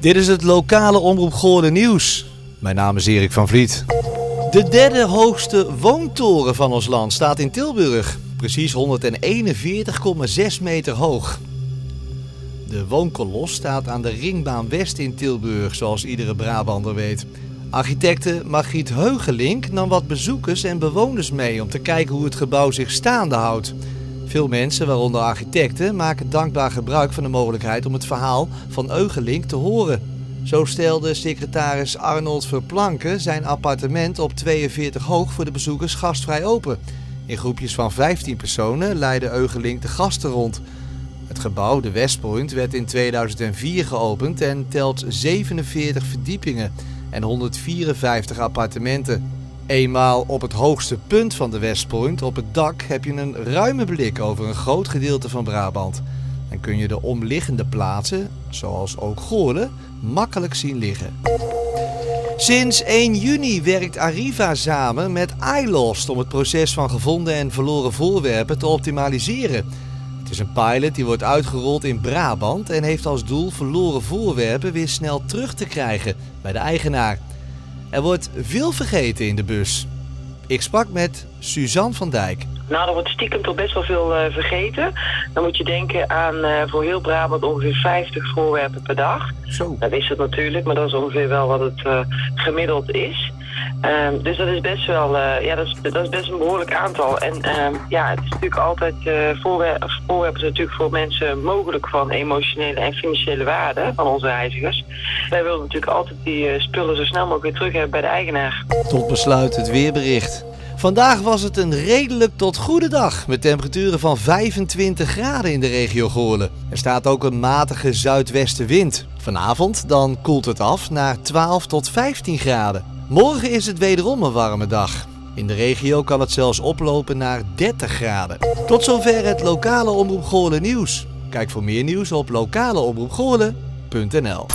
Dit is het lokale Omroep Goorlen nieuws. Mijn naam is Erik van Vliet. De derde hoogste woontoren van ons land staat in Tilburg. Precies 141,6 meter hoog. De woonkolos staat aan de Ringbaan West in Tilburg, zoals iedere Brabander weet. Architecte Margriet Heugelink nam wat bezoekers en bewoners mee om te kijken hoe het gebouw zich staande houdt. Veel mensen, waaronder architecten, maken dankbaar gebruik van de mogelijkheid om het verhaal van Eugelink te horen. Zo stelde secretaris Arnold Verplanken zijn appartement op 42 hoog voor de bezoekers gastvrij open. In groepjes van 15 personen leidde Eugelink de gasten rond. Het gebouw, de Westpoint, werd in 2004 geopend en telt 47 verdiepingen en 154 appartementen. Eenmaal op het hoogste punt van de Westpoint, op het dak, heb je een ruime blik over een groot gedeelte van Brabant. En kun je de omliggende plaatsen, zoals ook Goorlen, makkelijk zien liggen. Sinds 1 juni werkt Arriva samen met iLost om het proces van gevonden en verloren voorwerpen te optimaliseren. Het is een pilot die wordt uitgerold in Brabant en heeft als doel verloren voorwerpen weer snel terug te krijgen bij de eigenaar. Er wordt veel vergeten in de bus. Ik sprak met Suzanne van Dijk. Nou, er wordt stiekem toch best wel veel uh, vergeten. Dan moet je denken aan uh, voor heel Brabant ongeveer 50 voorwerpen per dag. Zo. Dat is het natuurlijk, maar dat is ongeveer wel wat het uh, gemiddeld is. Um, dus dat is best wel, ja, dat is, dat is best een behoorlijk aantal. En um, ja, het is natuurlijk altijd, voorwerpen, voorwerpen zijn natuurlijk voor mensen mogelijk van emotionele en financiële waarde van onze reizigers. Wij willen natuurlijk altijd die spullen zo snel mogelijk weer terug hebben bij de eigenaar. Tot besluit het weerbericht. Vandaag was het een redelijk tot goede dag met temperaturen van 25 graden in de regio Goorlen. Er staat ook een matige zuidwestenwind. Vanavond dan koelt het af naar 12 tot 15 graden. Morgen is het wederom een warme dag. In de regio kan het zelfs oplopen naar 30 graden. Tot zover het lokale Omroep Goorlen nieuws. Kijk voor meer nieuws op lokaleomroepgoorlen.nl